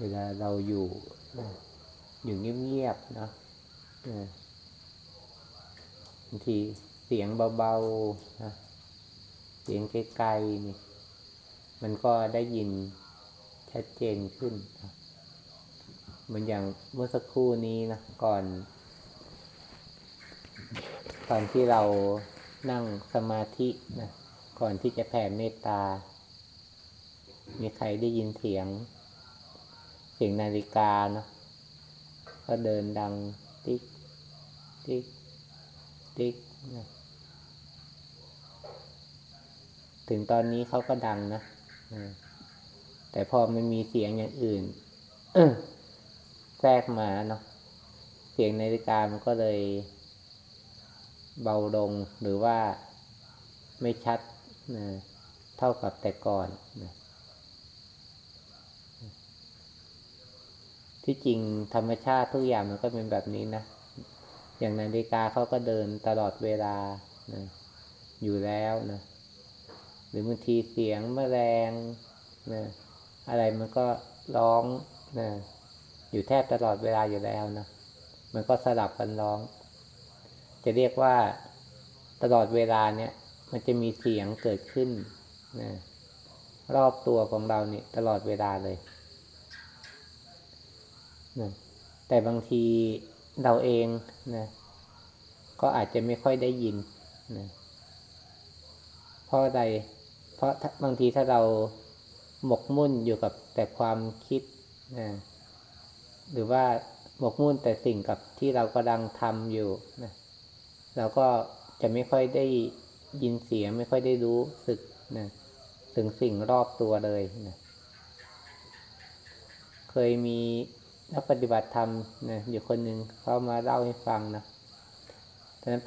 เวลาเราอยู่อยู่เงียบๆนะบางทีเสียงเบาๆนะเสียงไกลๆนี่ มันก็ได้ยินชัดเจนขึ้นเหมือนอย่างเมื่อสักครู่นี้นะก่อนตอนที่เรานั่งสมาธินะก่อนที่จะแผ่เมตตา มีใครได้ยินเสียง สียงนาฬิกาเนาะก็เดินดังติ๊กติ๊กติ๊กนะถึงตอนนี้เขาก็ดังนะแต่พอมันมีเสียงอย่างอื่นแทรกมาเนาะเสียงนาฬิกามันก็เลยเบาลงหรือว่าไม่ชัดเท่ากับแต่ก่อนนะ ที่จริงธรรมชาติทุกอย่างมันก็เป็นแบบนี้นะ อย่างนาฬิกาเขาก็เดินตลอดเวลานะอยู่แล้วนะหรือบางทีเสียงแมลงนะอะไรมันก็ร้องนะอยู่แทบตลอดเวลาอยู่แล้วนะมันก็สลับกันร้อง จะเรียกว่าตลอดเวลาเนี่ย มันจะมีเสียงเกิดขึ้นนะรอบตัวของเราเนี่ยตลอดเวลาเลย นะแต่บางทีเราเองนะก็อาจจะไม่ค่อยได้ยินนะเพราะอะไร เพราะบางทีถ้าเราหมกมุ่นอยู่กับแต่ความคิดนะหรือว่าหมกมุ่นแต่สิ่งกับที่เรากำลังทำอยู่นะเราก็จะไม่ค่อยได้ยินเสียงไม่ค่อยได้รู้สึกนะถึงสิ่งรอบตัวเลยนะเคยมี นักปฏิบัติธรรมนะอยู่คนหนึ่งเขามาเล่าให้ฟังนะตอนนั้น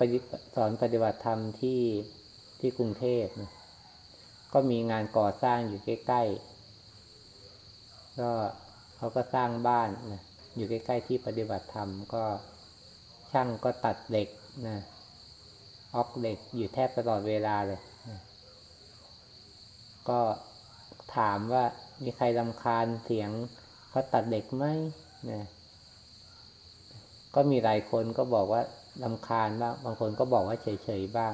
สอนปฏิบัติธรรมที่ที่กรุงเทพนะก็มีงานก่อสร้างอยู่ใกล้ๆ ก็เขาก็สร้างบ้านนะอยู่ใกล้ๆที่ปฏิบัติธรรมก็ช่างก็ตัดเหล็กนะออกเหล็กอยู่แทบตลอดเวลาเลยก็ถามว่ามีใครลำคาญเสียงเขาตัดเหล็กไหม นะก็มีหลายคนก็บอกว่าลำคาญบ้างบางคนก็บอกว่าเฉยๆบ้าง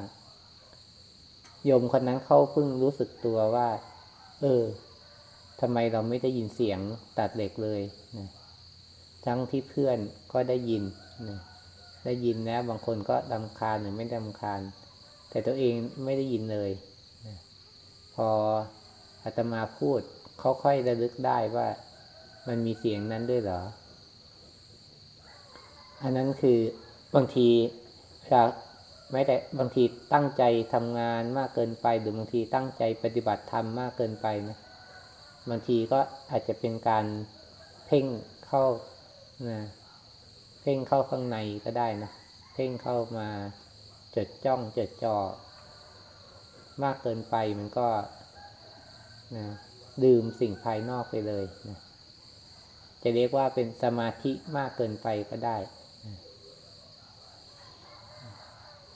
โยมคนนั้นเขาเพิ่งรู้สึกตัวว่า เออทำไมเราไม่ได้ยินเสียงตัดเหล็กเลยนะทั้งที่เพื่อนก็ได้ยินนะได้ยินแล้วบางคนก็ดำคาญหรือไม่ดำคาญ แต่ตัวเองไม่ได้ยินเลยพออาตมาพูดเขาค่อยระลึกได้ว่า มันมีเสียงนั้นด้วยเหรอ อันนั้นคือบางทีเราไม่แต่บางทีตั้งใจทำงานมากเกินไป หรือบางทีตั้งใจปฏิบัติธรรมมากเกินไปนะบางทีก็อาจจะเป็นการเพ่งเข้านะเพ่งเข้าข้างในก็ได้นะเพ่งเข้ามาจดจ้องจดจ่อมากเกินไปมันก็นะดื่มสิ่งภายนอกไปเลยนะ จะเรียกว่าเป็นสมาธิมากเกินไปก็ได้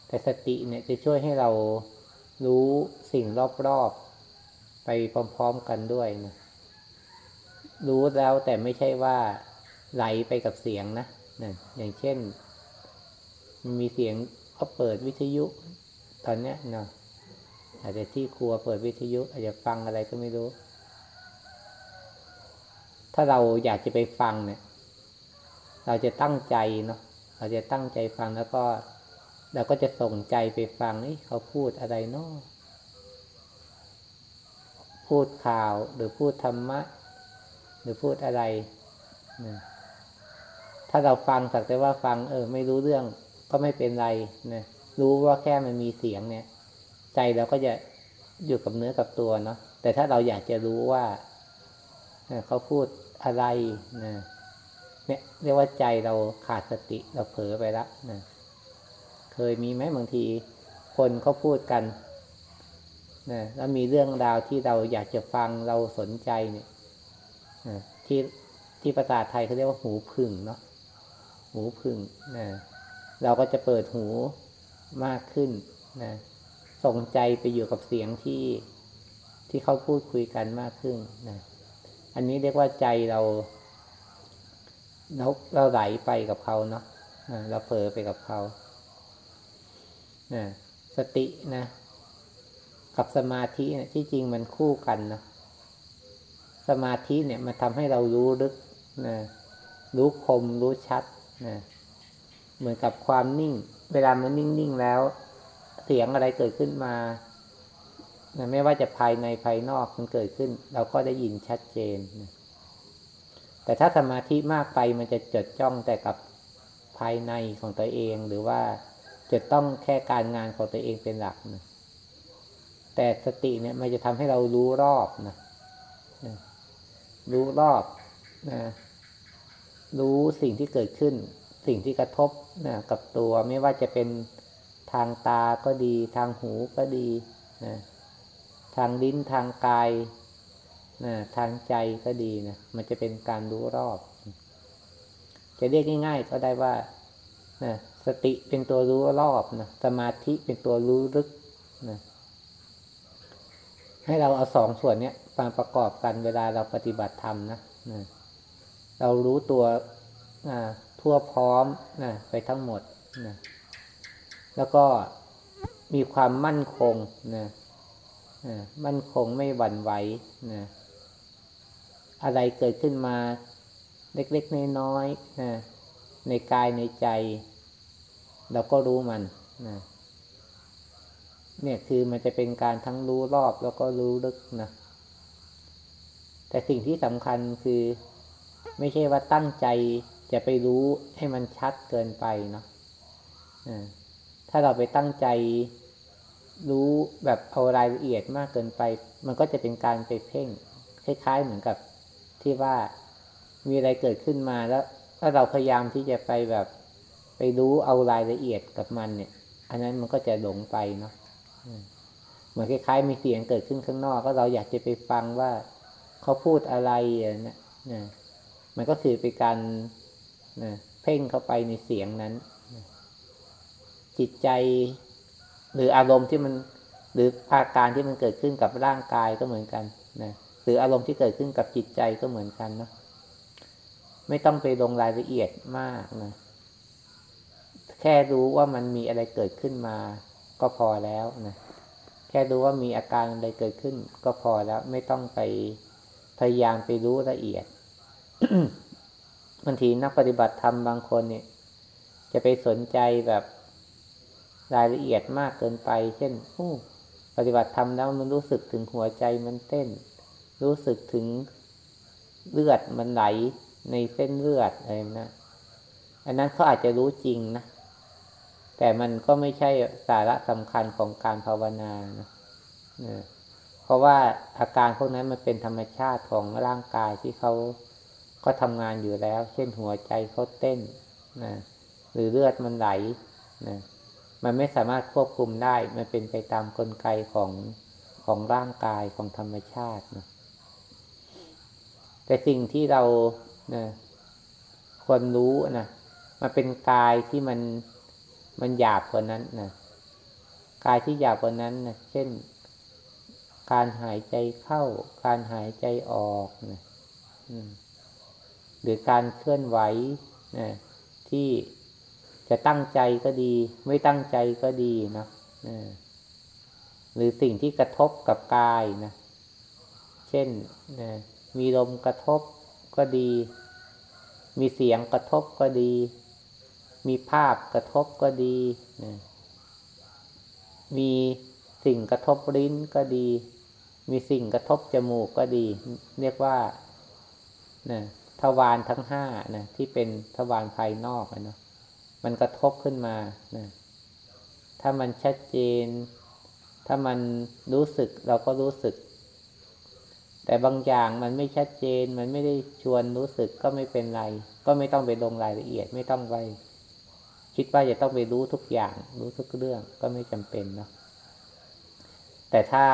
แต่สติเนี่ยจะช่วยให้เรารู้สิ่งรอบๆ ไปพร้อมๆกันด้วยนะรู้แล้วแต่ไม่ใช่ว่าไหลไปกับเสียงนะนะอย่างเช่นมันมีเสียงเขาเปิดวิทยุ ตอนเนี้ยเนาะอาจจะที่ครัวเปิดวิทยุ อาจจะฟังอะไรก็ไม่รู้ ถ้าเราอยากจะไปฟังเนี่ย เราจะตั้งใจเนาะเราจะตั้งใจฟังแล้วก็เราก็จะส่งใจไปฟังนี่เขาพูดอะไรเนาะพูดข่าวหรือพูดธรรมะ หรือพูดอะไรนะถ้าเราฟังสักแต่ว่าฟัง เออ ไม่รู้เรื่องก็ไม่เป็นไรนะรู้ว่าแค่มันมีเสียงเนี่ย ใจเราก็จะอยู่กับเนื้อกับตัวเนาะแต่ถ้าเราอยากจะรู้ว่าเขาพูด อะไรนะเนี่ยเรียกว่าใจเราขาดสติเราเผลอไปแล้วนะเคยมีไหมบางทีคนเขาพูดกันนะแล้วมีเรื่องราวที่เราอยากจะฟังเราสนใจเนี่ยที่ที่ภาษาไทยเขาเรียกว่าหูพึ่งเนาะหูพึ่งนะเราก็จะเปิดหูมากขึ้นนะส่งใจไปอยู่กับเสียงที่ที่เขาพูดคุยกันมากขึ้นนะ อันนี้เรียกว่าใจเราเราเราไหลไปกับเขาเนาะเราเผลอไปกับเขาสตินะ กับสมาธิเนี่ยที่จริงมันคู่กันเนาะสมาธิเนี่ยมันทำให้เรารู้ลึกนะรู้คมรู้ชัดนะเหมือนกับความนิ่ง เวลามันนิ่งๆแล้ว เสียงอะไรเกิดขึ้นมา นะไม่ว่าจะภายในภายนอกมันเกิดขึ้น เราก็ได้ยินชัดเจนนะแต่ถ้าสมาธิมากไปมันจะจดจ้องแต่กับภายในของตัวเอง หรือว่าจะต้องแค่การงานของตัวเองเป็นหลักนะแต่สติเนี่ยมันจะทำให้เรารู้รอบนะรู้รอบนะรู้สิ่งที่เกิดขึ้น สิ่งที่กระทบนะกับตัวไม่ว่าจะเป็นทางตาก็ดี ทางหูก็ดีนะ ทางลิ้นทางกายนะทางใจก็ดีนะมันจะเป็นการรู้รอบ จะเรียกง่าย ๆ ก็ได้ว่านะสติเป็นตัวรู้รอบนะสมาธิเป็นตัวรู้ลึกนะให้เราเอาสองส่วนเนี้ยมาประกอบกันเวลาเราปฏิบัติธรรมนะนะเรารู้ตัวนะทั่วพร้อมนะไปทั้งหมดนะแล้วก็มีความมั่นคงนะนะ มั่นคงไม่หวั่นไหวนะอะไรเกิดขึ้นมาเล็กๆน้อยๆนะในกายในใจ เราก็รู้มันนะเนี่ยคือมันจะเป็นการทั้งรู้รอบแล้วก็รู้ลึกนะแต่สิ่งที่สำคัญคือ ไม่ใช่ว่าตั้งใจจะไปรู้ให้มันชัดเกินไปเนาะถ้าเราไปตั้งใจ รู้แบบเอารายละเอียดมากเกินไป มันก็จะเป็นการไปเพ่ง คล้าย ๆ เหมือนกับที่ว่ามีอะไรเกิดขึ้นมาแล้วถ้าเราพยายามที่จะไปแบบไปรู้เอารายละเอียดกับมันเนี่ย อันนั้นมันก็จะหลงไปเนาะเหมือนคล้ายๆมีเสียงเกิดขึ้นข้างนอก ก็เราอยากจะไปฟังว่าเขาพูดอะไรอย่างนี้นะมันก็คือเป็นการนะเพ่งเข้าไปในเสียงนั้น จิตใจ หรืออารมณ์ที่มันหรืออาการที่มันเกิดขึ้นกับร่างกายก็เหมือนกันนะหรืออารมณ์ที่เกิดขึ้นกับจิตใจก็เหมือนกันเนาะไม่ต้องไปลงรายละเอียดมากนะแค่รู้ว่ามันมีอะไรเกิดขึ้นมาก็พอแล้วนะแค่รู้ว่ามีอาการอะไรเกิดขึ้น ก็พอแล้ว ไม่ต้องไปพยายามไปรู้ละเอียดบางทีนักปฏิบัติธรรมบางคนเนี่ย จะไปสนใจแบบ รายละเอียดมากเกินไป เช่นปฏิบัติธรรมแล้วมันรู้สึกถึงหัวใจมันเต้น รู้สึกถึงเลือดมันไหลในเส้นเลือดอะไรนะอันนั้นเขาอาจจะรู้จริงนะ แต่มันก็ไม่ใช่สาระสำคัญของการภาวนานะเพราะว่าอาการพวกนั้นมันเป็นธรรมชาติของร่างกายที่เขาก็ทำงานอยู่แล้ว เช่นหัวใจเขาเต้นนะหรือเลือดมันไหลนะ มันไม่สามารถควบคุมได้ มันเป็นไปตามกลไกของของร่างกายของธรรมชาตินะแต่สิ่งที่เรานะควรรู้นะมันเป็นกายที่มันมันหยาบกว่านั้นนะกายที่หยาบกว่านั้นนะเช่น การหายใจเข้า การหายใจออกนะหรือการเคลื่อนไหวนะที่ จะตั้งใจก็ดี ไม่ตั้งใจก็ดีนะหรือสิ่งที่กระทบกับกายนะ เช่นนะมีลมกระทบก็ดี มีเสียงกระทบก็ดี มีภาพกระทบก็ดีนะมีสิ่งกระทบลิ้นก็ดี มีสิ่งกระทบจมูกก็ดี เรียกว่านะทวารทั้งห้านะที่เป็นทวารภายนอกนะ มันกระทบขึ้นมานะถ้ามันชัดเจน ถ้ามันรู้สึกเราก็รู้สึก แต่บางอย่างมันไม่ชัดเจน มันไม่ได้ชวนรู้สึกก็ไม่เป็นไร ก็ไม่ต้องไปลงรายละเอียด ไม่ต้องไปคิดว่าจะต้องไปรู้ทุกอย่าง รู้ทุกเรื่องก็ไม่จำเป็นเนาะแต่ถ้า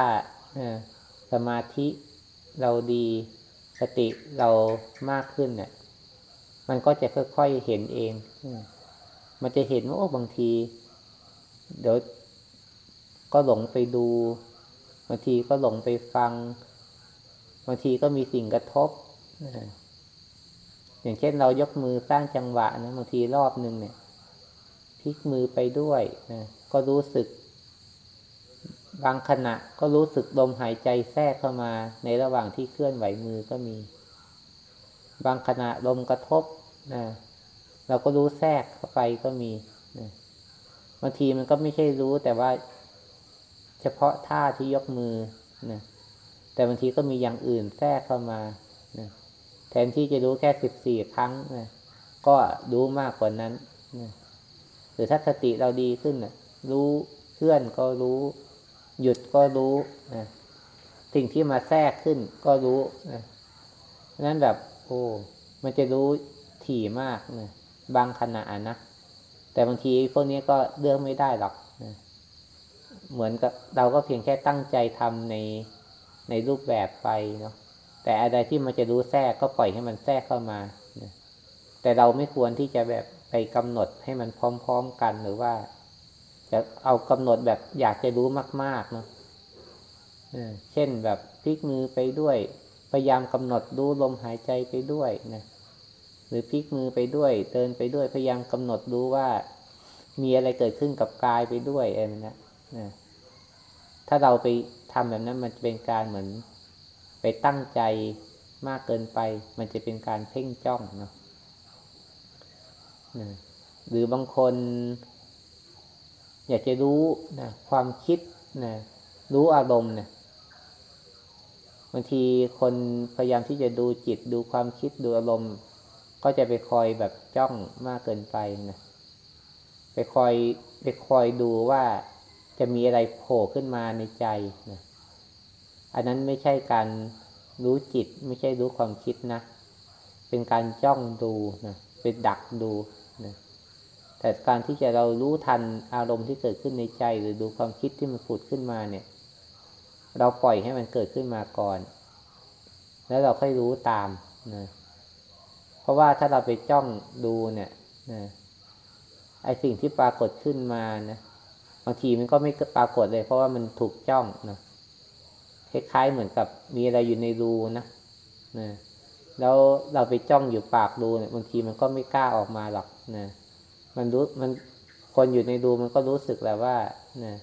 สมาธิเราดีสติเรามากขึ้นเนี่ย มันก็จะค่อยๆเห็นเอง มันจะเห็นว่าโอ้บางที เดี๋ยวก็หลงไปดู บางทีก็หลงไปฟัง บางทีก็มีสิ่งกระทบอย่างเช่นเรายกมือสร้างจังหวะนะบางทีรอบหนึ่งเนี่ยพลิกมือไปด้วยนะก็รู้สึก บางขณะก็รู้สึกลมหายใจแทรกเข้ามา ในระหว่างที่เคลื่อนไหวมือก็มี บางขณะลมกระทบนะ เราก็รู้แทรกเข้าไปก็มีบางทีมันก็ไม่ใช่รู้แต่ว่า เฉพาะท่าที่ยกมือนะแต่บางทีก็มีอย่างอื่นแทรกเข้ามานะแทนที่จะรู้แค่สิบสี่ครั้งนะก็รู้มากกว่านั้นนะหรือถ้าสติเราดีขึ้นนะรู้เคลื่อนก็รู้ หยุดก็รู้นะสิ่งที่มาแทรกขึ้นก็รู้นะนั้นแบบ โอ้มันจะรู้ถี่มากนะ บางขณะนะ แต่บางทีพวกนี้ก็เลือกไม่ได้หรอกนะเหมือนกับเราก็เพียงแค่ตั้งใจทำในในรูปแบบไปเนาะแต่อะไรที่มันจะรู้แทรกก็ปล่อยให้มันแทรกเข้ามานะแต่เราไม่ควรที่จะแบบไปกำหนดให้มันพร้อม ๆกันหรือว่า จะเอากำหนดแบบอยากจะรู้มากๆเนาะเช่นแบบพลิกมือไปด้วย พยายามกำหนดรู้ลมหายใจไปด้วยนะ หรือพลิกมือไปด้วย เดินไปด้วยพยายามกำหนดรู้ว่า มีอะไรเกิดขึ้นกับกายไปด้วยอะไรนะนะถ้าเราไปทำแบบนั้น มันจะเป็นการเหมือนไปตั้งใจมากเกินไป มันจะเป็นการเพ่งจ้องเนาะนะหรือบางคน อยากจะรู้นะความคิดนะรู้อารมณ์นะบางทีคนพยายามที่จะดูจิตดูความคิดดูอารมณ์ ก็จะไปคอยแบบจ้องมากเกินไปนะไปคอยไปคอยดูว่าจะมีอะไรโผล่ขึ้นมาในใจนะอันนั้นไม่ใช่การรู้จิต ไม่ใช่รู้ความคิดนะ เป็นการจ้องดูนะเป็นดักดูนะแต่การที่จะเรารู้ทันอารมณ์ที่เกิดขึ้นในใจ หรือดูความคิดที่มันผุดขึ้นมาเนี่ย เราปล่อยให้มันเกิดขึ้นมาก่อน แล้วเราค่อยรู้ตามนะ ราะว่าถ้าเราไปจ้องดูเนี่ยนะไอสิ่งที่ปรากฏขึ้นมานะบางทีมันก็ไม่ปรากฏเลย เพราะว่ามันถูกจ้องนะคล้ายๆเหมือนกับมีอะไรอยู่ในรูนะนะแล้วเราไปจ้องอยู่ปากรูเนี่ยบางทีมันก็ไม่กล้าออกมาหรอกนะมันรู้มันคนอยู่ในรูมันก็รู้สึกแหล้วว่านะ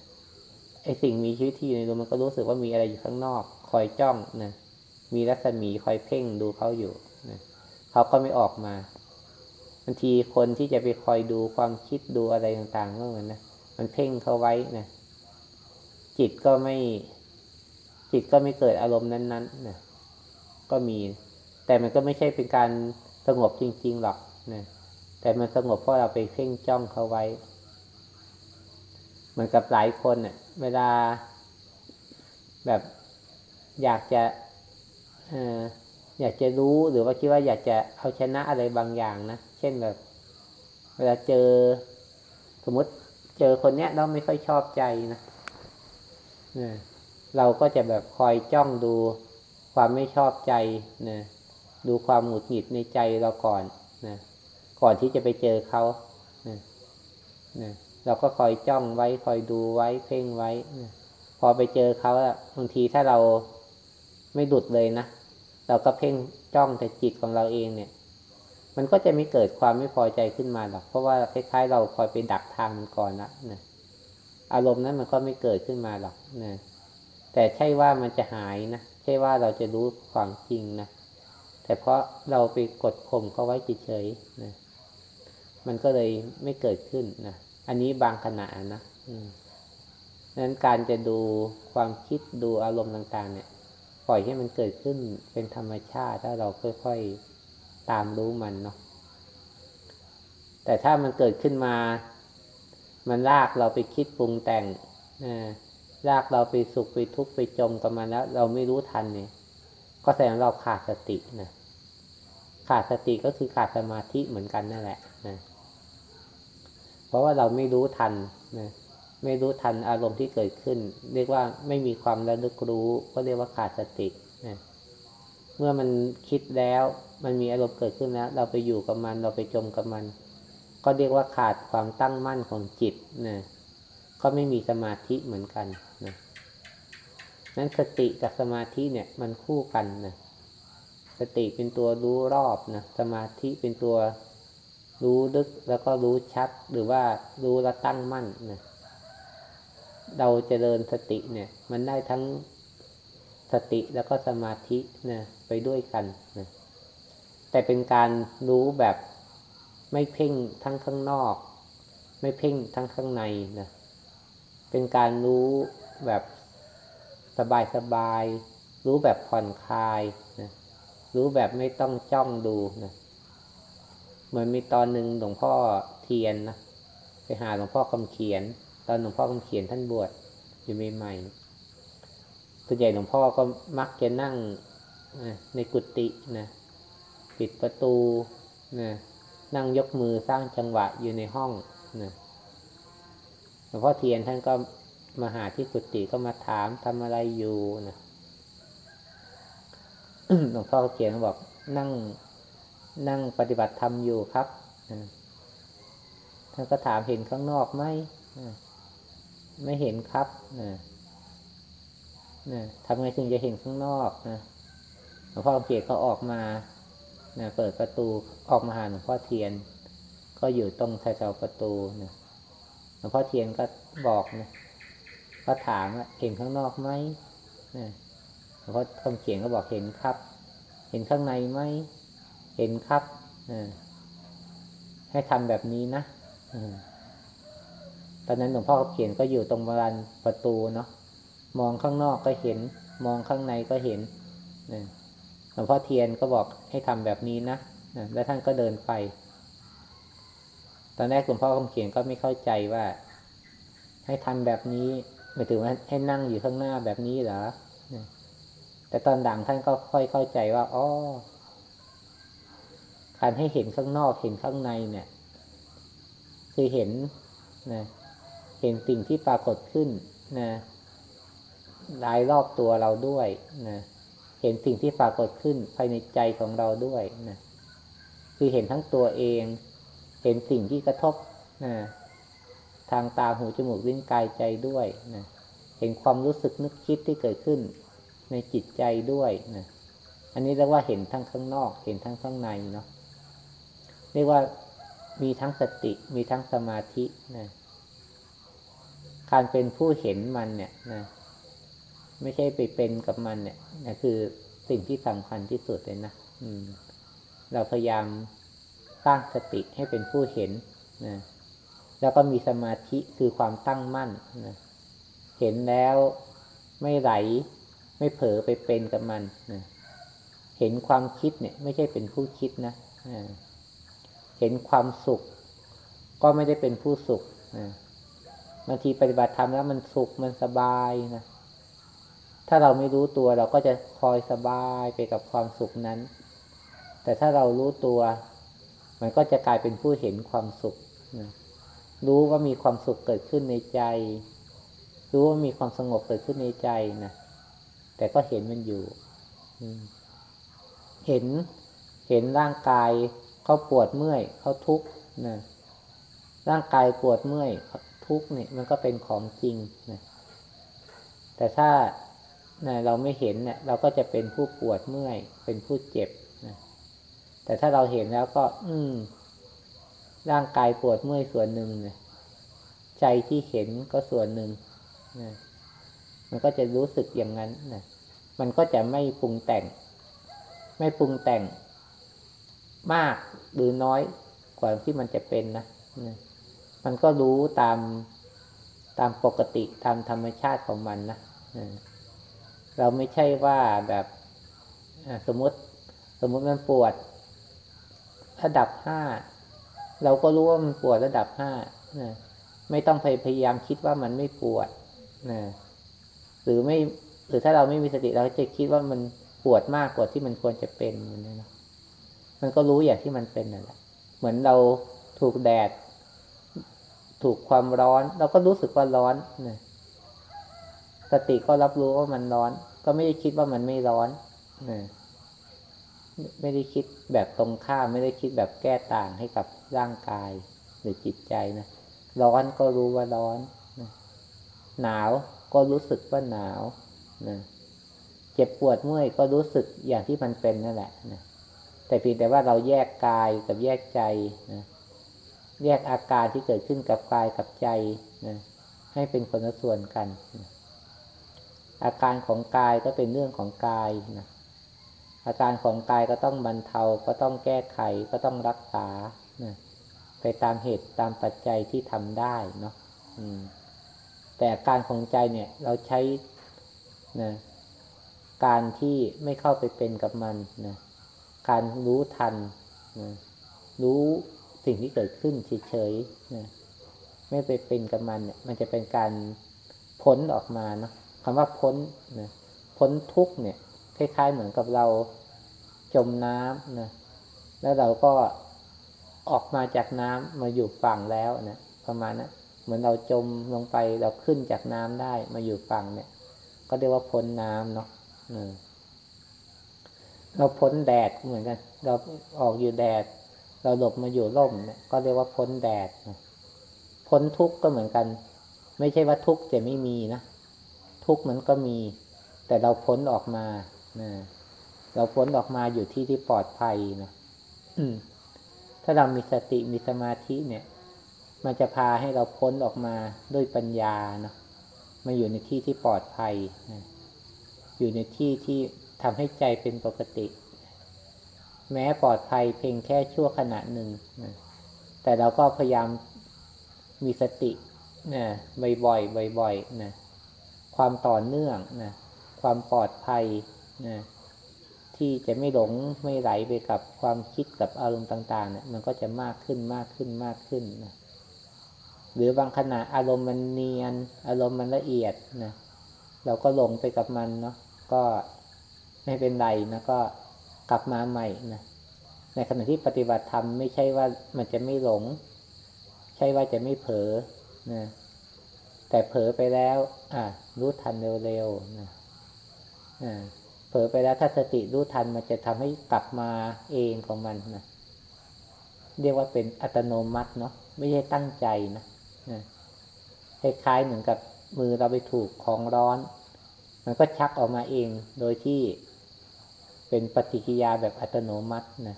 ไอสิ่งมีชีวิตที่อยู่ในรูมันก็รู้สึกว่ามีอะไรอยู่ข้างนอก คอยจ้องนะมีรัศมีคอยเพ่งดูเขาอยู่นะ เขาก็ไม่ออกมาบางทีคนที่จะไปคอยดูความคิดดูอะไรต่างๆก็เหมือนนะมันเพ่งเขาไว้นะจิตก็ไม่ จิตก็ไม่เกิดอารมณ์นั้นๆนะก็มี แต่มันก็ไม่ใช่เป็นการสงบจริง ๆหรอกนะแต่มันสงบเพราะเราไปเพ่งจ้องเขาไว้ เหมือนกับหลายคนเน่ะ เวลาแบบอยากจะ เออ อยากจะรู้หรือว่าคิดว่าอยากจะเอาชนะอะไรบางอย่างนะเช่นแบบ เวลาเจอ สมมติเจอคนเนี้ยเราไม่ค่อยชอบใจนะเนี่ยเราก็จะแบบคอยจ้องดูความไม่ชอบใจนะดูความหงุดหงิดในใจเราก่อนนะก่อนที่จะไปเจอเขานะนะเราก็คอยจ้องไว้ คอยดูไว้ เพ่งไว้นะพอไปเจอเขาอะบางทีถ้าเราไม่ดุดเลยนะ เราก็เพ่งจ้องแต่จิตของเราเองเนี่ย มันก็จะไม่เกิดความไม่พอใจขึ้นมาหรอก เพราะว่าคล้ายๆ เราคอยไปดักทางมันก่อนละนะอารมณ์นั้นมันก็ไม่เกิดขึ้นมาหรอกนะแต่ใช่ว่ามันจะหายนะใช่ว่าเราจะรู้ความจริงนะแต่เพราะเราไปกดข่มเขาไว้เฉยๆนะมันก็เลยไม่เกิดขึ้นนะอันนี้บางขณะนะนั้นการจะดูความคิดดูอารมณ์ต่าง ๆ เนี่ย ปล่อยให้มันเกิดขึ้นเป็นธรรมชาติ ถ้าเราค่อยๆตามรู้มันเนาะแต่ถ้ามันเกิดขึ้นมา มันลากเราไปคิดปรุงแต่งนะลากเราไปสุขไปทุกข์ไปจมกับมันแล้ว เราไม่รู้ทันเนี่ยก็แสดงเราขาดสตินะขาดสติก็คือขาดสมาธิเหมือนกันนั่นแหละนะเพราะว่าเราไม่รู้ทันนะ ไม่รู้ทันอารมณ์ที่เกิดขึ้น เรียกว่าไม่มีความระลึกรู้ก็เรียกว่าขาดสตินะเมื่อมันคิดแล้วมันมีอารมณ์เกิดขึ้นแล้ว เราไปอยู่กับมันเราไปจมกับมัน ก็เรียกว่าขาดความตั้งมั่นของจิตนะก็ไม่มีสมาธิเหมือนกันนะนั้นสติกับสมาธิเนี่ยมันคู่กันนะสติเป็นตัวรู้รอบนะสมาธิเป็นตัวรู้ลึกแล้วก็รู้ชัดหรือว่ารู้แล้วตั้งมั่นนะ เราจเจริญสติเนี่ย มันได้ทั้งสติแล้วก็สมาธินะไปด้วยกันนะแต่เป็นการรู้แบบไม่เพ่งทั้งข้างนอก ไม่เพ่งทั้งข้างในนะเป็นการรู้แบบสบายสบายรู้แบบผ่อนคลายนะรู้แบบไม่ต้องจ้องดูนะเหมือนมีตอนหนึ่งหลวงพ่อเทียนนะไปหาหลวงพ่อคำเขียน ตอนหลวงพ่อคำเขียนท่านบวชอยู่ใหม่ๆส่วนใหญ่หลวงพ่อก็มักจะนั่งในกุฏินะปิดประตูนะนั่งยกมือสร้างจังหวะอยู่ในห้องนะหลวงพ่อเทียนท่านก็มาหาที่กุฏิก็มาถามทำอะไรอยู่นะหลวงพ่อเขียนบอกนั่งนั่งปฏิบัติธรรมอยู่ครับท่านก็ถามเห็นข้างนอกไหม ไม่เห็นครับทำไงถึงจะเห็นข้างนอกนะหลวงพ่อเกียรติก็ออกมาเปิดประตูออกมาหาหลวงพ่อเทียน ก็อยู่ตรงแถวประตูนะหลวงพ่อเทียนก็บอกนะก็ถามว่าเห็นข้างนอกไหมหลวงพ่อคำเขียนก็บอกเห็นครับ เห็นข้างในไหมเห็นครับให้ทำแบบนี้นะ ตอนนั้นหลวงพ่อเขียนก็อยู่ตรงบานประตูเนาะมองข้างนอกก็เห็น มองข้างในก็เห็นหลวงพ่อเทียนก็บอกให้ทำแบบนี้นะแล้วท่านก็เดินไป ตอนแรกหลวงพ่อคำเขียนก็ไม่เข้าใจว่า ให้ทำแบบนี้หมายถึงว่าให้นั่งอยู่ข้างหน้าแบบนี้เหรอแต่ตอนดังท่านก็ค่อยเข้าใจว่าอ๋อการให้เห็นข้างนอกเห็นข้างในเนี่ย คือเห็นนะ เห็นสิ่งที่ปรากฏขึ้นนะรายรอบตัวเราด้วยนะเห็นสิ่งที่ปรากฏขึ้นภายในใจของเราด้วยนะคือเห็นทั้งตัวเอง เห็นสิ่งที่กระทบนะทางตาหูจมูกลิ้นกายใจด้วยนะเห็นความรู้สึกนึกคิดที่เกิดขึ้นในจิตใจด้วยนะอันนี้เรียกว่าเห็นทั้งข้างนอก เห็นทั้งข้างในเนาะเรียกว่ามีทั้งสติ มีทั้งสมาธินะ การเป็นผู้เห็นมันเนี่ยนะไม่ใช่ไปเป็นกับมันเนี่ยนะคือสิ่งที่สำคัญที่สุดเลยนะอืม เราพยายามสร้างสติให้เป็นผู้เห็นนะแล้วก็มีสมาธิคือความตั้งมั่นนะเห็นแล้วไม่ไหล ไม่เผลอไปเป็นกับมันนะเห็นความคิดเนี่ย ไม่ใช่เป็นผู้คิดนะเห็นความสุข ก็ไม่ได้เป็นผู้สุขนะ บางทีปฏิบัติธรรมแล้วมันสุขมันสบายนะ ถ้าเราไม่รู้ตัวเราก็จะคอยสบายไปกับความสุขนั้น แต่ถ้าเรารู้ตัว มันก็จะกลายเป็นผู้เห็นความสุขนะรู้ว่ามีความสุขเกิดขึ้นในใจ รู้ว่ามีความสงบเกิดขึ้นในใจนะ แต่ก็เห็นมันอยู่ เห็น เห็นร่างกายเขาปวดเมื่อยเขาทุกข์นะ ร่างกายปวดเมื่อย ทุกข์เนี่ยมันก็เป็นของจริงนะแต่ถ้านะเราไม่เห็นเนี่ยเราก็จะเป็นผู้ปวดเมื่อย เป็นผู้เจ็บนะแต่ถ้าเราเห็นแล้วก็ อืม ร่างกายปวดเมื่อยส่วนหนึ่งนะใจที่เห็นก็ส่วนหนึ่งนะมันก็จะรู้สึกอย่างนั้นนะมันก็จะไม่ปรุงแต่ง ไม่ปรุงแต่งมากหรือน้อยกว่าที่มันจะเป็นนะนะ มันก็รู้ตามตามปกติตามธรรมชาติของมันนะเราไม่ใช่ว่าแบบสมมติ สมมติมันปวด ระดับห้าเราก็รู้ว่ามันปวดระดับห้าไม่ต้องพยายามคิดว่ามันไม่ปวดนะหรือไม่หรือถ้าเราไม่มีสติเราจะคิดว่ามันปวดมากกว่าที่มันควรจะเป็นนะมันก็รู้อย่างที่มันเป็นนั่นแหละเหมือนเราถูกแดด ถูกความร้อน เราก็รู้สึกว่าร้อนนะสติก็รับรู้ว่ามันร้อน ก็ไม่ได้คิดว่ามันไม่ร้อนนะไม่ได้คิดแบบตรงข้ามไม่ได้คิดแบบแก้ต่างให้กับร่างกายหรือจิตใจนะร้อนก็รู้ว่าร้อนนะหนาวก็รู้สึกว่าหนาวนะเจ็บปวดเมื่อยก็รู้สึกอย่างที่มันเป็นนั่นแหละนะแต่เพียงแต่ว่าเราแยกกายกับแยกใจนะ แยกอาการที่เกิดขึ้นกับกายกับใจนะให้เป็นคนละส่วนกันนะอาการของกายก็เป็นเรื่องของกายนะอาการของกายก็ต้องบรรเทาก็ต้องแก้ไขก็ต้องรักษานะไปตามเหตุตามปัจจัยที่ทำได้เนาะแต่อาการของใจเนี่ย เราใช้นะการที่ไม่เข้าไปเป็นกับมันนะการรู้ทันนะรู้ สิ่งที่เกิดขึ้นเฉยๆนะไม่ไปเป็นกับมันเนี่ย มันจะเป็นการพ้นออกมาเนาะคำว่าพ้นนะพ้นทุกเนี่ย คล้ายๆเหมือนกับเราจมน้ำนะแล้วเราก็ออกมาจากน้ำมาอยู่ฝั่งแล้วนะประมาณนะเหมือนเราจมลงไปเราขึ้นจากน้ำได้มาอยู่ฝั่งเนี่ย ก็เรียกว่าพ้นน้ำเนาะเราพ้นแดดเหมือนกัน เราออกอยู่แดด เราหลบมาอยู่ร่มเนี่ยก็เรียกว่าพ้นแดด พ้นทุกข์ก็เหมือนกัน ไม่ใช่ว่าทุกข์จะไม่มีนะ ทุกข์มันก็มี แต่เราพ้นออกมานะเราพ้นออกมาอยู่ที่ที่ปลอดภัยนะถ้าเรามีสติมีสมาธิเนี่ย มันจะพาให้เราพ้นออกมาด้วยปัญญาเนาะมาอยู่ในที่ที่ปลอดภัยนะอยู่ในที่ที่ทำให้ใจเป็นปกติ แม้ปลอดภัยเพียงแค่ชั่วขณะหนึ่งนะแต่เราก็พยายามมีสตินะบ่อยๆบ่อยๆนะความต่อเนื่องนะความปลอดภัยนะที่จะไม่หลงไม่ไหลไปกับความคิดกับอารมณ์ต่างๆเนี่ยมันก็จะมากขึ้นมากขึ้นมากขึ้นนะหรือบางขณะอารมณ์มันเนียน อารมณ์มันละเอียดนะเราก็หลงไปกับมันเนาะก็ไม่เป็นไรนะก็ กลับมาใหม่นะในขณะที่ปฏิบัติธรรมไม่ใช่ว่ามันจะไม่หลง ใช่ว่าจะไม่เผลอนะแต่เผลอไปแล้ว อะรู้ทันเร็วๆนะอ่าเผลอไปแล้วถ้าสติรู้ทันมันจะทำให้กลับมาเองของมันนะเรียกว่าเป็นอัตโนมัติเนาะไม่ใช่ตั้งใจนะนะคล้ายๆเหมือนกับมือเราไปถูกของร้อน มันก็ชักออกมาเองโดยที่ เป็นปฏิกิยาแบบอัตโนมัตินะ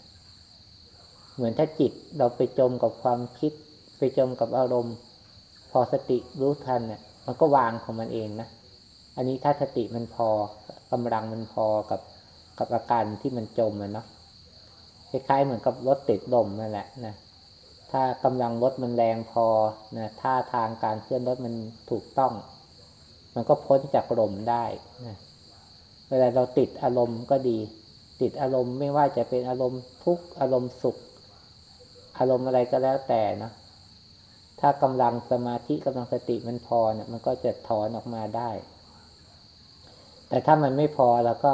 เหมือนถ้าจิตเราไปจมกับความคิด ไปจมกับอารมณ์ พอสติรู้ทันเนี่ยมันก็วางของมันเองนะอันนี้ถ้าสติมันพอกำลังมันพอกับกับอาการที่มันจมมันเนาะคล้ายๆเหมือนกับรถติดลมนั่นแหละนะถ้ากำลังรถมันแรงพอนะท่าทางการเคลื่อนรถมันถูกต้อง มันก็พ้นจากลมได้นะ เวลาเราติดอารมณ์ก็ดี ติดอารมณ์ไม่ว่าจะเป็นอารมณ์ทุกข์อารมณ์สุข อารมณ์อะไรก็แล้วแต่นะถ้ากำลังสมาธิกำลังสติมันพอเนี่ยมันก็จะถอนออกมาได้ แต่ถ้ามันไม่พอเราก็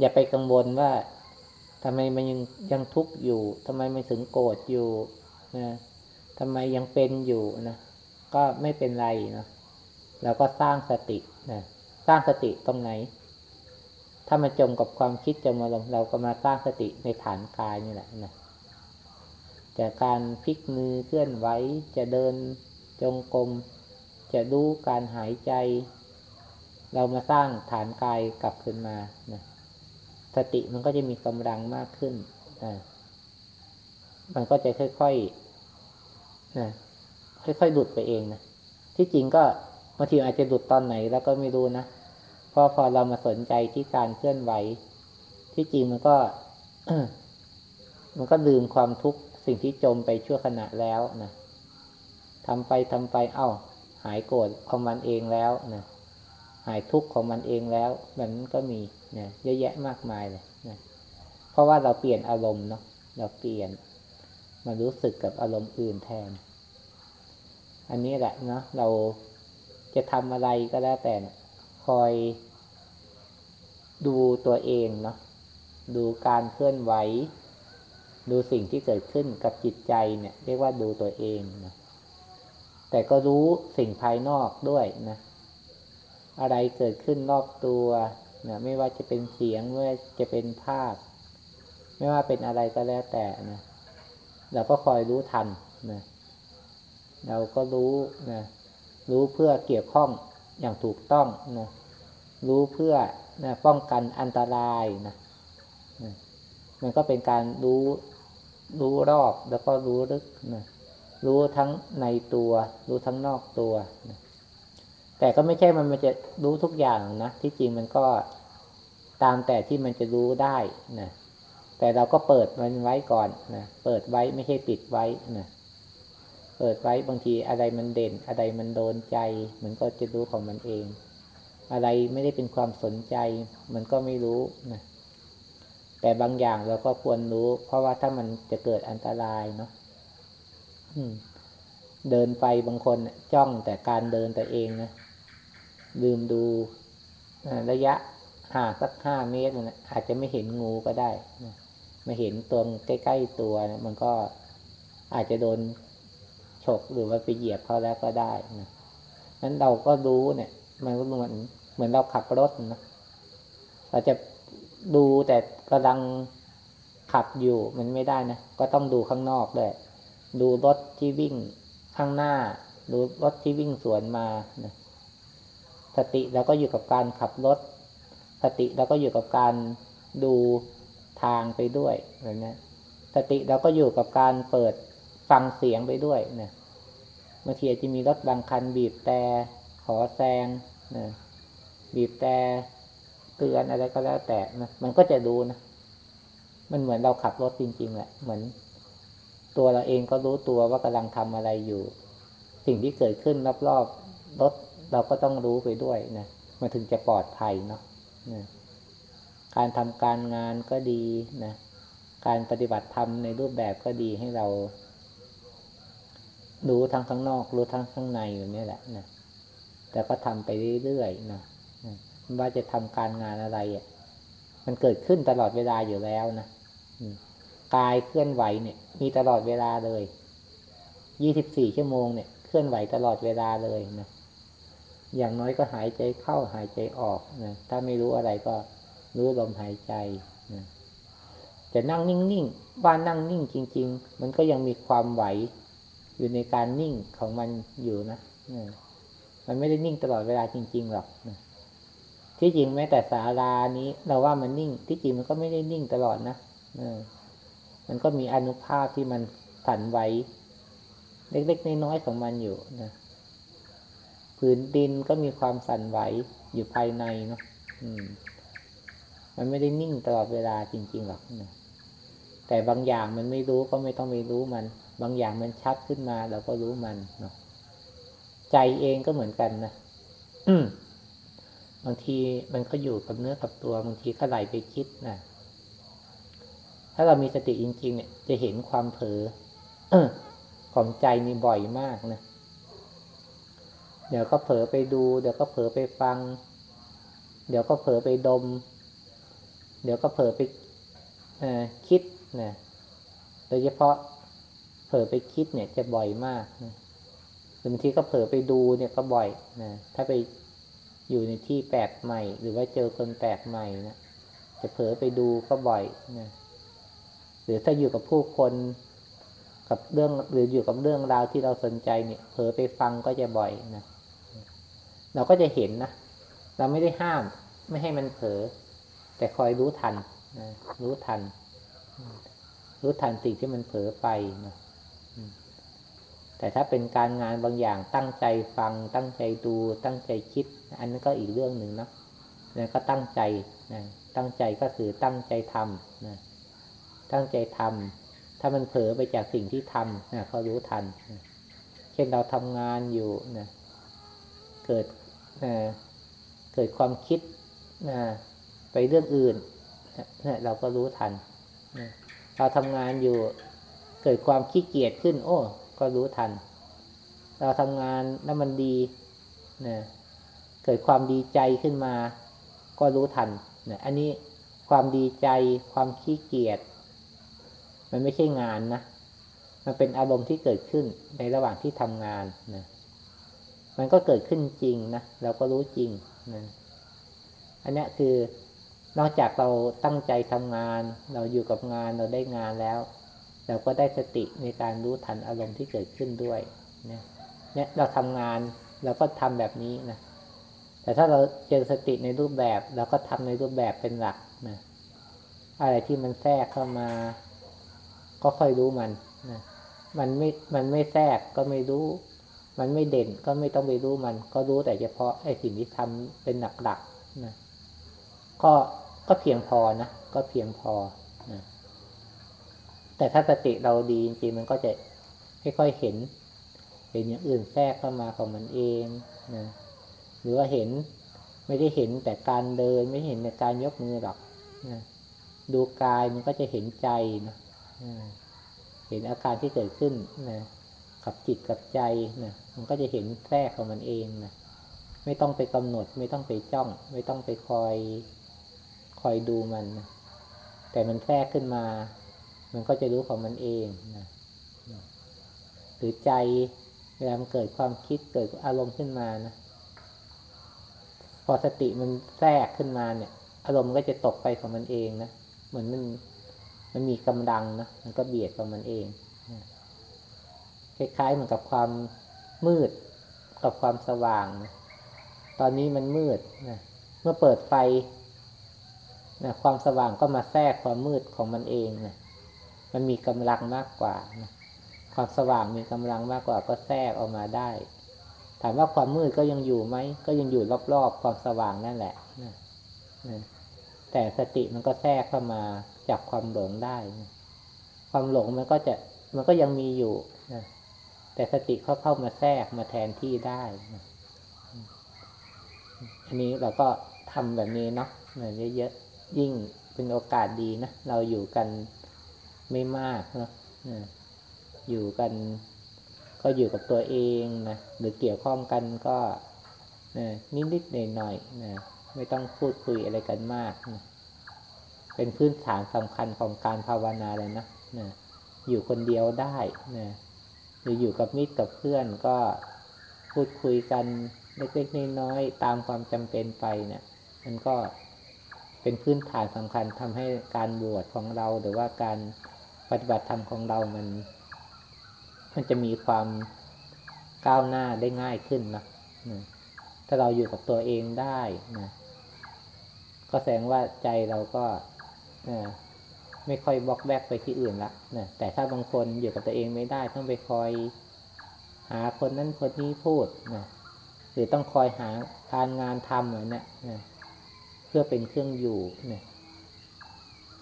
อย่าไปกังวลว่าทำไมมันยังยังทุกข์อยู่ทำไมมันถึงโกรธอยู่นะทำไมยังเป็นอยู่นะก็ไม่เป็นไรนะเราก็สร้างสตินะ สร้างสติตรงไหน ถ้ามาจมกับความคิดจมอารมณ์เราก็มาสร้างสติในฐานกายนี่แหละนะจากการพลิกมือเคลื่อนไหวจะเดินจงกรมจะดูการหายใจ เรามาสร้างฐานกายกลับขึ้นมานะสติมันก็จะมีกำลังมากขึ้นนะมันก็จะค่อยๆนะค่อยๆหลุดไปเองนะที่จริงก็ บางทีอาจจะหลุดตอนไหนแล้วก็ไม่รู้นะเพราะพอเรามาสนใจที่การเคลื่อนไหว ที่จริงมันก็มันก็ลืมความทุกข์สิ่งที่จมไปชั่วขณะแล้วนะทำไปทำไปเอา้า หายโกรธของมันเองแล้วนะหายทุกข์ของมันเองแล้วแบบนั้นก็มีเนี่ยเยอะแยะมากมายเลยนะเพราะว่าเราเปลี่ยนอารมณ์เนาะเราเปลี่ยนมารู้สึกกับอารมณ์อื่นแทน อันนี้แหละเนาะเรา จะทำอะไรก็แล้วแต่คอยดูตัวเองเนาะดูการเคลื่อนไหว ดูสิ่งที่เกิดขึ้นกับจิตใจเนี่ย เรียกว่าดูตัวเองนะแต่ก็รู้สิ่งภายนอกด้วยนะอะไรเกิดขึ้นรอบตัวนะไม่ว่าจะเป็นเสียงไม่ว่าจะเป็นภาพ ไม่ว่าเป็นอะไรก็แล้วแต่นะเราก็คอยรู้ทันนะเราก็รู้นะ รู้เพื่อเกี่ยวข้องอย่างถูกต้องนะรู้เพื่อนะป้องกันอันตรายนะนะมันก็เป็นการรู้รู้รอบแล้วก็รู้ลึกนะรู้ทั้งในตัว รู้ทั้งนอกตัวนะแต่ก็ไม่ใช่มันมันจะรู้ทุกอย่างนะที่จริงมันก็ตามแต่ที่มันจะรู้ได้นะแต่เราก็เปิดมันไว้ก่อนนะเปิดไว้ไม่ใช่ปิดไว้นะ เปิดไว้บางทีอะไรมันเด่น อะไรมันโดนใจ มันก็จะรู้ของมันเอง อะไรไม่ได้เป็นความสนใจ มันก็ไม่รู้นะแต่บางอย่างเราก็ควรรู้ เพราะว่าถ้ามันจะเกิดอันตรายเนาะเดินไปบางคนจ้องแต่การเดินแต่เองนะลืมดูระยะห่างสักห้าเมตรนะอาจจะไม่เห็นงูก็ได้นะมาเห็นตัวใกล้ ๆตัวนะมันก็อาจจะโดน ฉกหรือว่าไปเหยียบเขาแล้วก็ได้นะนั้นเราก็รู้เนี่ย มันก็เหมือนเหมือนเราขับรถนะเราจะดูแต่กำลังขับอยู่มันไม่ได้นะก็ต้องดูข้างนอกด้วยดูรถที่วิ่งข้างหน้า ดูรถที่วิ่งสวนมานะสติเราก็อยู่กับการขับรถ สติเราก็อยู่กับการดูทางไปด้วยแบบนี้สติเราก็อยู่กับการเปิด ฟังเสียงไปด้วยนะบางทีอาจจะมีรถบางคันบีบแต่ขอแซงนะบีบแต่เตือนอะไรก็แล้วแต่นะมันก็จะดูนะมันเหมือนเราขับรถจริง ๆแหละเหมือน ตัวเราเองก็รู้ตัวว่ากำลังทำอะไรอยู่ สิ่งที่เกิดขึ้นรอบๆรถเราก็ต้องรู้ไปด้วยนะมันถึงจะปลอดภัยเนาะนะการทำการงานก็ดีนะการปฏิบัติธรรมในรูปแบบก็ดีให้เรา รู้ทั้งข้างนอก รู้ทั้งข้างในอยู่นี่แหละนะแต่ก็ทำไปเรื่อยๆนะว่าจะทำการงานอะไรอะมันเกิดขึ้นตลอดเวลาอยู่แล้วนะกายเคลื่อนไหวเนี่ย มีตลอดเวลาเลยยี่สิบสี่ชั่วโมงเนี่ยเคลื่อนไหวตลอดเวลาเลยนะอย่างน้อยก็หายใจเข้าหายใจออกนะถ้าไม่รู้อะไรก็รู้ลมหายใจนะจะนั่งนิ่งๆว่านั่งนิ่งจริง ๆ มันก็ยังมีความไหว อยู่ในการนิ่งของมันอยู่นะมันไม่ได้นิ่งตลอดเวลาจริง ๆ หรอกที่จริงแม้แต่ศาลานี้ เราว่ามันนิ่ง ที่จริงมันก็ไม่ได้นิ่งตลอดนะมันก็มีอนุภาพที่มันสั่นไหวเล็กๆน้อยๆของมันอยู่นะผืนดินก็มีความสั่นไหวอยู่ภายในเนาะมันไม่ได้นิ่งตลอดเวลาจริง ๆ หรอกนะแต่บางอย่างมันไม่รู้ก็ไม่ต้องไปรู้มัน บางอย่างมันชัดขึ้นมาเราก็รู้มันเนาะใจเองก็เหมือนกันนะบางทีมันก็อยู่กับเนื้อกับตัวบางทีก็ไหลไปคิดนะถ้าเรามีสติจริง ๆ เนี่ย จะเห็นความเผลอของใจนี่บ่อยมากนะเดี๋ยวก็เผลอไปดู เดี๋ยวก็เผลอไปฟัง เดี๋ยวก็เผลอไปดม เดี๋ยวก็เผลอไปคิดนะโดยเฉพาะ เผลอไปคิดเนี่ยจะบ่อยมากนะบางทีก็เผลอไปดูเนี่ยก็บ่อยนะถ้าไปอยู่ในที่แปลกใหม่ หรือว่าเจอคนแปลกใหม่นะจะเผลอไปดูก็บ่อยนะหรือถ้าอยู่กับผู้คนกับเรื่องหรืออยู่กับเรื่องราวที่เราสนใจเนี่ย เผลอไปฟังก็จะบ่อยนะเราก็จะเห็นนะเราไม่ได้ห้าม ไม่ให้มันเผลอแต่คอยรู้ทันนะรู้ทัน รู้ทันสิ่งที่มันเผลอไปนะ แต่ถ้าเป็นการงานบางอย่างตั้งใจฟัง ตั้งใจดู ตั้งใจคิด อันนั้นก็อีกเรื่องหนึ่งนะแล้วก็ตั้งใจนะตั้งใจก็คือตั้งใจทำนะตั้งใจทำถ้ามันเผลอไปจากสิ่งที่ทำนะเขารู้ทันนะเช่นเราทำงานอยู่นะเกิดนะเกิดความคิดนะไปเรื่องอื่นนะเราก็รู้ทันนะเราทำงานอยู่เกิดความขี้เกียจขึ้น โอ้ ก็รู้ทัน เราทำงานแล้วมันดีนะเกิดความดีใจขึ้นมา ก็รู้ทันนะอันนี้ความดีใจ ความขี้เกียจมันไม่ใช่งานนะ มันเป็นอารมณ์ที่เกิดขึ้นในระหว่างที่ทำงานนะมันก็เกิดขึ้นจริงนะเราก็รู้จริงนะอันนี้คือนอกจากเราตั้งใจทำงาน เราอยู่กับงานเราได้งานแล้ว เราก็ได้สติในการรู้ทันอารมณ์ที่เกิดขึ้นด้วยนะเนี่ยเราทำงานเราก็ทำแบบนี้นะแต่ถ้าเราเจริญสติในรูปแบบเราก็ทำในรูปแบบเป็นหลักนะอะไรที่มันแทรกเข้ามา ก็ค่อยรู้มันนะมันไม่มันไม่แทรกก็ไม่รู้ มันไม่เด่นก็ไม่ต้องไปรู้มัน ก็รู้แต่เฉพาะไอ้สิ่งที่ทำเป็นหลักๆนะก็ก็เพียงพอนะก็เพียงพอนะ แต่ถ้าสติเราดีจริงๆมันก็จะค่อยๆเห็น เห็นอย่างอื่นแทรกเข้ามาของมันเองนะหรือว่าเห็นไม่ได้เห็นแต่การเดินไม่เห็นแต่การยกมือหรอกนะดูกายมันก็จะเห็นใจนะเห็นอาการที่เกิดขึ้นนะกับจิตกับใจนะมันก็จะเห็นแทรกของมันเองนะไม่ต้องไปกำหนด ไม่ต้องไปจ้อง ไม่ต้องไปคอยคอยดูมันนะแต่มันแทรกขึ้นมา มันก็จะรู้ของมันเองนะหรือใจเวลามันเกิดความคิดเกิดอารมณ์ขึ้นมานะ พอสติมันแทรกขึ้นมาเนี่ย อารมณ์ก็จะตกไปของมันเองนะเหมือนมันมันมีกำลังนะมันก็เบียดของมันเองคล้ายๆเหมือนกับความมืดกับความสว่างนะตอนนี้มันมืดนะเมื่อเปิดไฟนะความสว่างก็มาแทรกความมืดของมันเองนะ มันมีกำลังมากกว่านะความสว่างมีกำลังมากกว่าก็แทรกออกมาได้ ถามว่าความมืดก็ยังอยู่ไหม ก็ยังอยู่รอบๆความสว่างนั่นแหละนะนะแต่สติมันก็แทรกเข้ามาจับความหลงได้นะความหลงมันก็จะมันก็ยังมีอยู่นะแต่สติเขาเข้ามาแทรกมาแทนที่ได้นะอันนี้เราก็ทำแบบนี้เนาะเยอะๆยิ่งเป็นโอกาสดีนะ เราอยู่กัน ไม่มากนะอยู่กัน ก็อยู่กับตัวเองนะหรือเกี่ยวข้องกันก็นิดๆหน่อยๆนะไม่ต้องพูดคุยอะไรกันมากนะเป็นพื้นฐานสำคัญของการภาวนาเลยนะนะอยู่คนเดียวได้นะหรืออยู่กับมิตรกับเพื่อนก็พูดคุยกันเล็กๆน้อยๆตามความจำเป็นไปเนะี่ย มันก็เป็นพื้นฐานสำคัญทำให้การบวชของเราหรือว่าการ ปฏิบัติธรรมของเรามัน มันจะมีความก้าวหน้าได้ง่ายขึ้นนะถ้าเราอยู่กับตัวเองได้นะก็แสดงว่าใจเราก็ไม่ค่อยบล็อกแวกไปที่อื่นละนะแต่ถ้าบางคนอยู่กับตัวเองไม่ได้ ต้องไปคอยหาคนนั้นคนนี้พูดนะหรือต้องคอยหาการงานทำเหมือนนี่นะเพื่อเป็นเครื่องอยู่เนี่ย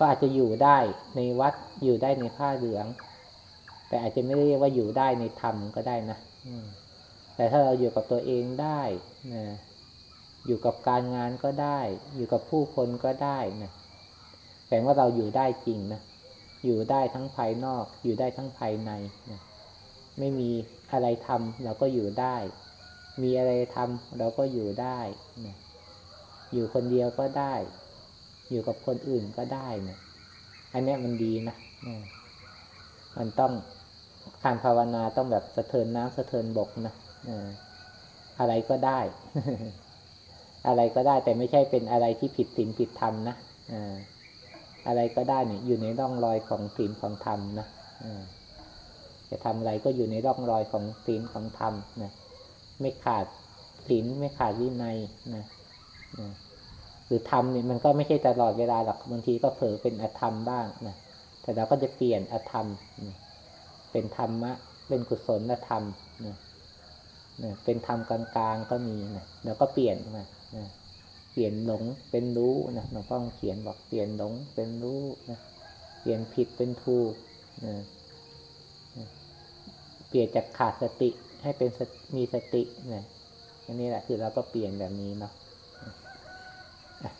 ก็อาจจะอยู่ได้ในวัดอยู่ได้ในผ้าเหลือง แต่อาจจะไม่ได้เรียกว่าอยู่ได้ในธรรมก็ได้นะแต่ถ้าเราอยู่กับตัวเองได้นะอยู่กับการงานก็ได้ อยู่กับผู้คนก็ได้นะแปลว่าเราอยู่ได้จริงนะอยู่ได้ทั้งภายนอก อยู่ได้ทั้งภายในนะไม่มีอะไรทำเราก็อยู่ได้ มีอะไรทำเราก็อยู่ได้นะอยู่คนเดียวก็ได้ อยู่กับคนอื่นก็ได้เนะอันนี้มันดีนะมันต้องการภาวนาต้องแบบสะเทินน้ำสะเทินบกนะอะไรก็ได้ อะไรก็ได้แต่ไม่ใช่เป็นอะไรที่ผิดศีลผิดธรรมนะอะไรก็ได้เนี่ย อยู่ในร่องรอยของศีลของธรรมนะจะทำอะไรก็อยู่ในร่องรอยของศีลของธรรมนะไม่ขาดศีลไม่ขาดวินัยนะ รือทำเนี่ยมันก็ไม่ใช่ตลอดเวลาหรอกบางทีก็เผลอเป็นอธรรมบ้างนะแต่เราก็จะเปลี่ยนอธรรมเป็นธรรมะ เป็นกุศลธรรมนะนะเป็นธรรมกลางๆก็มีนะแล้วก็เปลี่ยนมานะเปลี่ยนหลงเป็นรู้นะหลวงพ่อเขียนบอกเปลี่ยนหลงเป็นรู้นะเปลี่ยนผิดเป็นถูกนะเปลี่ยนจากขาดสติให้เป็นมีสตินะอันนี้แหละคือเราก็เปลี่ยนแบบนี้เนาะ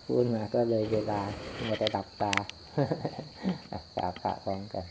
พูดมาก็เลยเวลามาจะดับตา กราบพระพร้อมกัน